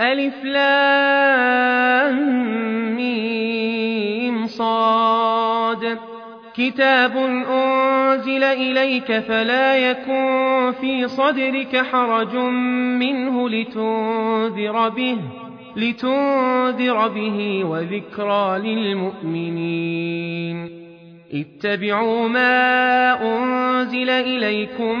ألف لام صاد. كتاب أنزل إليك فلا يكن في صدرك حرج منه لتنذر به لتنذر به وذكرى للمؤمنين. اتبعوا ما أنزل إليكم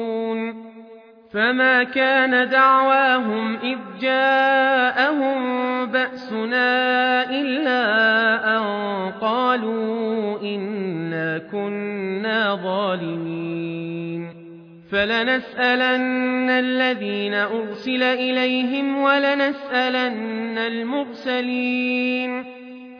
فما كان دعواهم إذ جاءهم بأسنا إلا أن قالوا إنا كنا ظالمين فلنسألن الذين أرسل إليهم ولنسألن المرسلين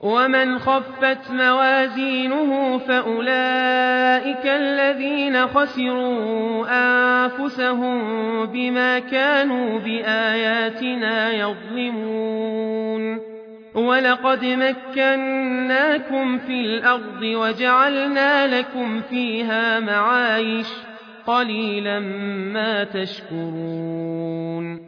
ومن خفت موازينه فأولئك الذين خسروا أنفسهم بما كانوا بآياتنا يظلمون ولقد مكناكم في الأرض وجعلنا لكم فيها معايش قليلا ما تشكرون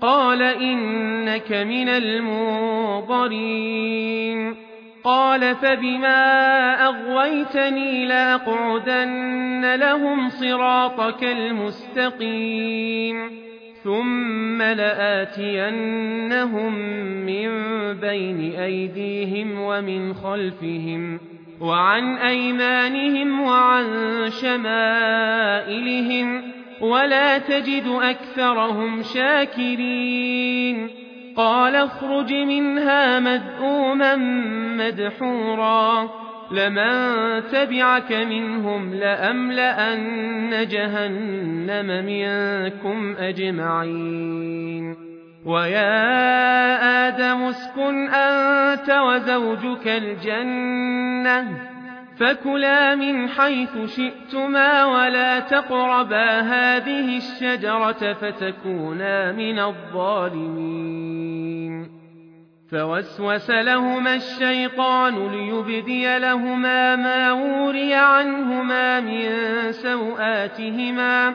قال إنك من المنظرين قال فبما أغويتني لاقعدن لهم صراطك المستقيم ثم لاتينهم من بين أيديهم ومن خلفهم وعن أيمانهم وعن شمائلهم ولا تجد أكثرهم شاكرين قال اخرج منها مذءوما مدحورا لمن تبعك منهم لأملأن جهنم منكم أجمعين ويا آدم اسكن أنت وزوجك الجنة فكلا من حيث شئتما ولا تقربا هذه الشجرة فتكونا من الظالمين فوسوس لهما الشيطان ليبدي لهما ما وري عنهما من سوآتهما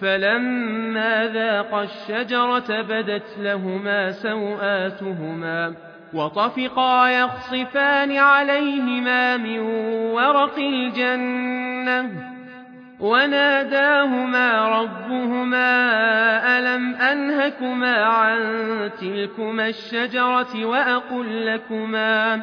فلما ذاقا الشجرة بدت لهما سوآتهما وطفقا يخصفان عليهما من ورق الجنة وناداهما ربهما ألم أنهكما عن تلكما الشجرة وأقل لكما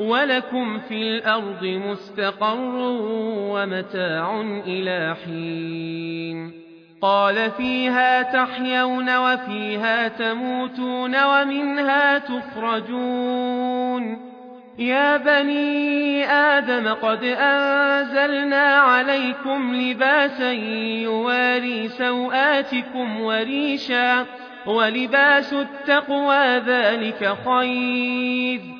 ولكم في الأرض مستقر ومتاع إلى حين قال فيها تحيون وفيها تموتون ومنها تخرجون يا بني آدم قد أنزلنا عليكم لباسا يواري سوآتكم وريشا ولباس التقوى ذلك خير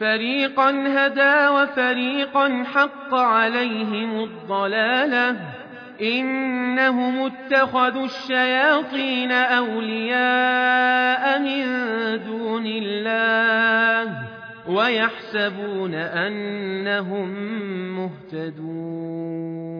فريقا هدى وفريقا حق عليهم الضلاله إنهم اتخذوا الشياطين أولياء من دون الله ويحسبون أنهم مهتدون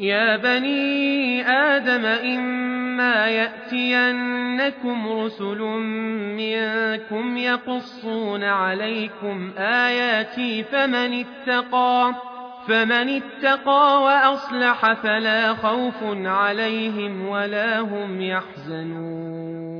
يا بني آدم إما يأتينكم رسل منكم يقصون عليكم آياتي فمن اتقى فمن اتقى وأصلح فلا خوف عليهم ولا هم يحزنون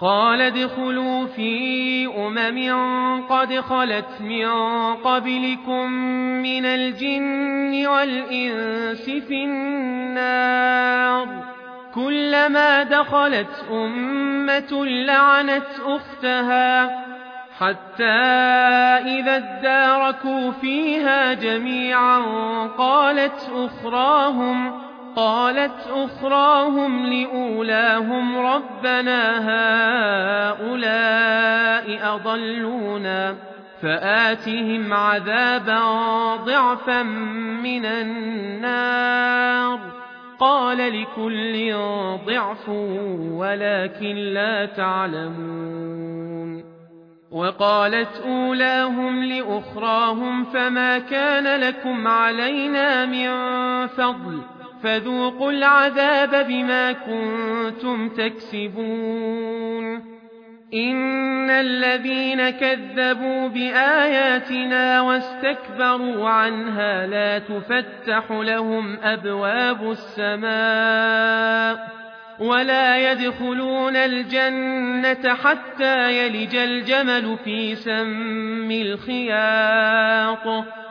قال ادخلوا في أمم قد خلت من قبلكم من الجن والإنس في النار. كلما دخلت أمة لعنت أختها حتى إذا اداركوا فيها جميعا قالت أخراهم قالت أخراهم لأولاهم ربنا هؤلاء أضلونا فآتهم عذابا ضعفا من النار قال لكل ضعف ولكن لا تعلمون وقالت أولاهم لأخراهم فما كان لكم علينا من فضل فذوقوا العذاب بما كنتم تكسبون. إن الذين كذبوا بآياتنا واستكبروا عنها لا تفتح لهم أبواب السماء ولا يدخلون الجنة حتى يلج الجمل في سم الخياط.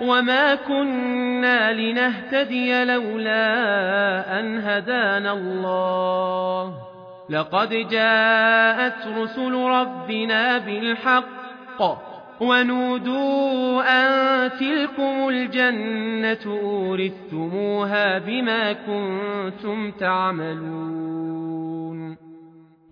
وما كنا لنهتدي لولا أن هدانا الله لقد جاءت رسل ربنا بالحق ونودوا أن تلكم الجنة أورثتموها بما كنتم تعملون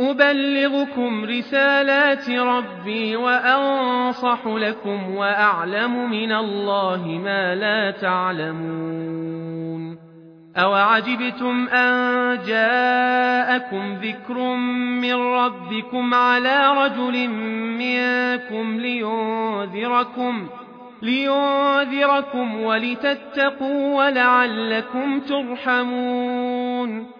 أبلغكم رسالات ربي وأنصح لكم وأعلم من الله ما لا تعلمون أوعجبتم أن جاءكم ذكر من ربكم على رجل منكم لينذركم لينذركم ولتتقوا ولعلكم ترحمون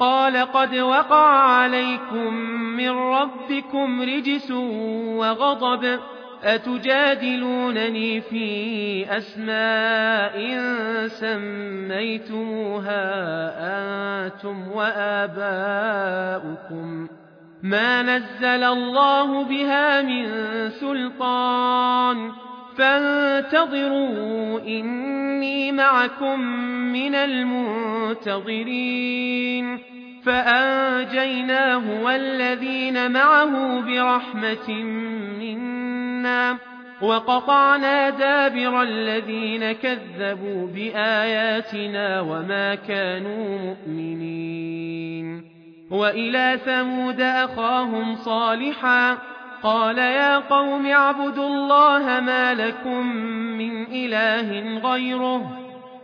قال قد وقع عليكم من ربكم رجس وغضب أتجادلونني في أسماء سميتموها أنتم وآباؤكم ما نزل الله بها من سلطان فانتظروا إني معكم من المنتظرين فأنجيناه والذين معه برحمة منا وقطعنا دابر الذين كذبوا بآياتنا وما كانوا مؤمنين وإلى ثمود أخاهم صالحا قال يا قوم اعبدوا الله ما لكم من إله غيره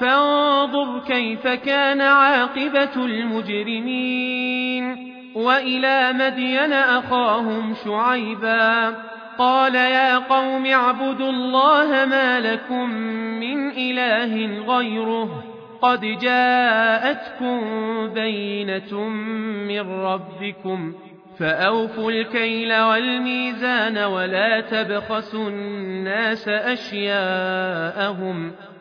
فانظر كيف كان عاقبة المجرمين. وإلى مدين أخاهم شعيبا. قال يا قوم اعبدوا الله ما لكم من إله غيره. قد جاءتكم بينة من ربكم. فأوفوا الكيل والميزان ولا تبخسوا الناس أشياءهم.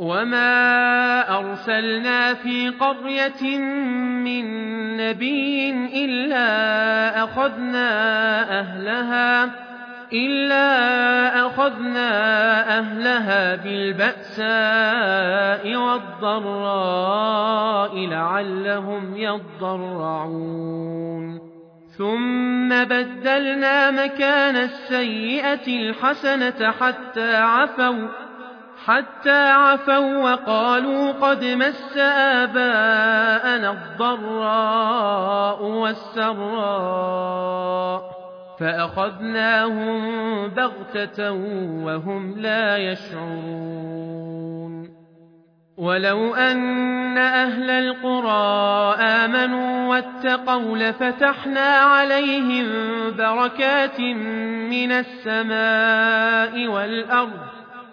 وما أرسلنا في قرية من نبي إلا أخذنا أهلها إلا أخذنا أهلها بالبأساء والضراء لعلهم يضرعون ثم بدلنا مكان السيئة الحسنة حتى عفوا حتى عفوا وقالوا قد مس آباءنا الضراء والسراء فأخذناهم بغتة وهم لا يشعرون. ولو أن أهل القرى آمنوا واتقوا لفتحنا عليهم بركات من السماء والأرض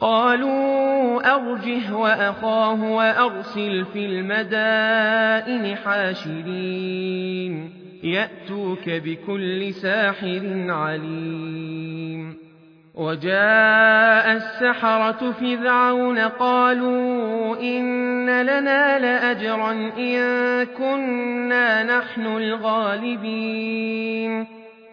قالوا أرجه وأخاه وأرسل في المدائن حاشرين. يأتوك بكل ساحر عليم. وجاء السحرة فرعون قالوا إن لنا لأجرا إن كنا نحن الغالبين.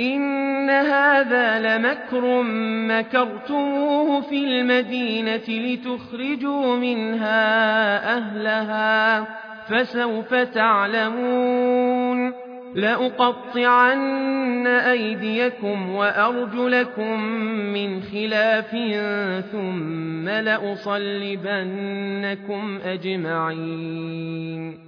إن هذا لمكر مكرتموه في المدينة لتخرجوا منها أهلها فسوف تعلمون لأقطعن أيديكم وأرجلكم من خلاف ثم لأصلبنكم أجمعين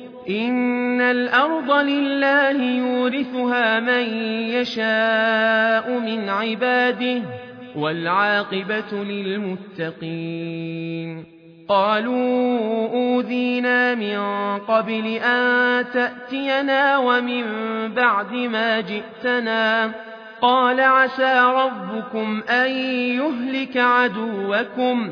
إن الأرض لله يورثها من يشاء من عباده والعاقبة للمتقين قالوا اوذينا من قبل أن تأتينا ومن بعد ما جئتنا قال عسى ربكم أن يهلك عدوكم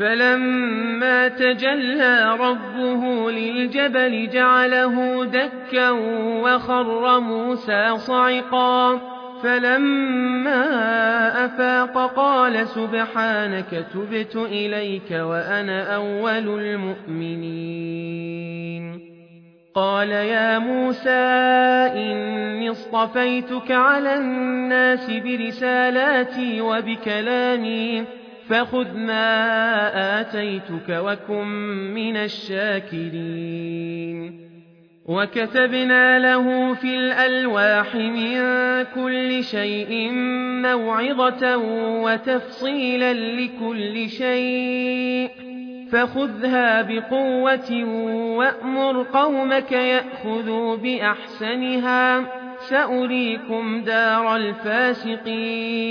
فلما تجلى ربه للجبل جعله دكا وخر موسى صعقا. فلما أفاق قال سبحانك تبت إليك وأنا أول المؤمنين. قال يا موسى إني اصطفيتك على الناس برسالاتي وبكلامي. فخذ ما آتيتك وكن من الشاكرين وكتبنا له في الألواح من كل شيء موعظة وتفصيلا لكل شيء فخذها بقوة وأمر قومك يأخذوا بأحسنها سأريكم دار الفاسقين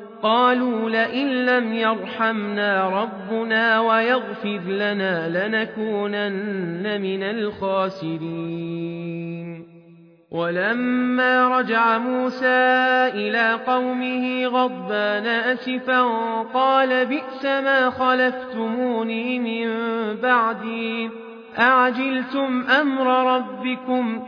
قالوا لئن لم يرحمنا ربنا ويغفر لنا لنكونن من الخاسرين. ولما رجع موسى إلى قومه غضبان أسفا قال بئس ما خلفتموني من بعدي. أعجلتم أمر ربكم؟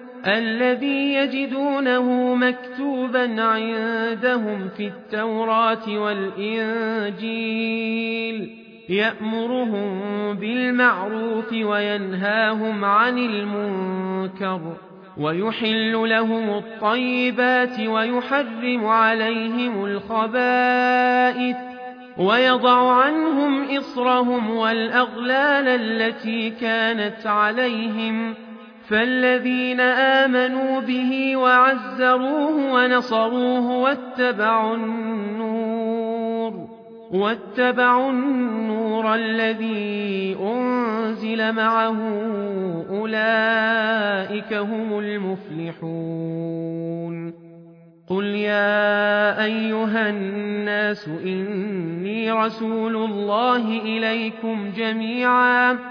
الذي يجدونه مكتوبا عندهم في التوراة والإنجيل. يأمرهم بالمعروف وينهاهم عن المنكر ويحل لهم الطيبات ويحرم عليهم الخبائث ويضع عنهم إصرهم والأغلال التي كانت عليهم. فالذين آمنوا به وعزروه ونصروه واتبعوا النور واتبعوا النور الذي أنزل معه أولئك هم المفلحون قل يا أيها الناس إني رسول الله إليكم جميعا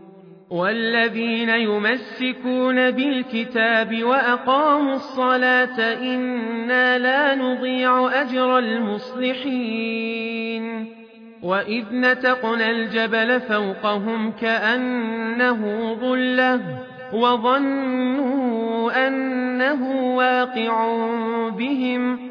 والذين يمسكون بالكتاب وأقاموا الصلاة إنا لا نضيع أجر المصلحين. وإذ نتقنا الجبل فوقهم كأنه ظلة وظنوا أنه واقع بهم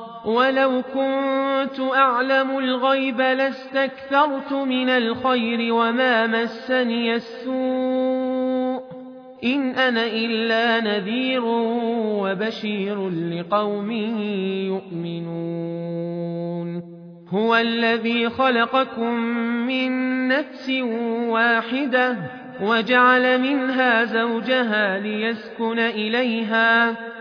ولو كنت أعلم الغيب لاستكثرت من الخير وما مسني السوء إن أنا إلا نذير وبشير لقوم يؤمنون هو الذي خلقكم من نفس واحدة وجعل منها زوجها ليسكن إليها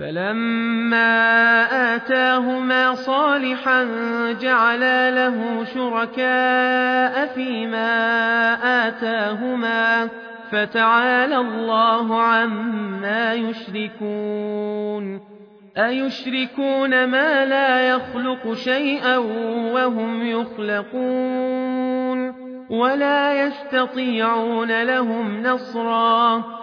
فلما آتاهما صالحا جعلا له شركاء فيما آتاهما فتعالى الله عما يشركون أيشركون ما لا يخلق شيئا وهم يخلقون ولا يستطيعون لهم نصرا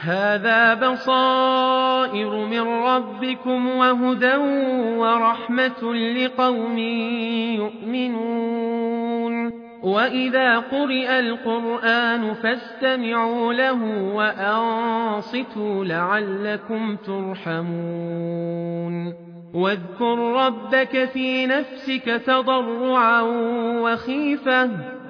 هذا بصائر من ربكم وهدى ورحمة لقوم يؤمنون وإذا قرئ القرآن فاستمعوا له وأنصتوا لعلكم ترحمون واذكر ربك في نفسك تضرعا وخيفة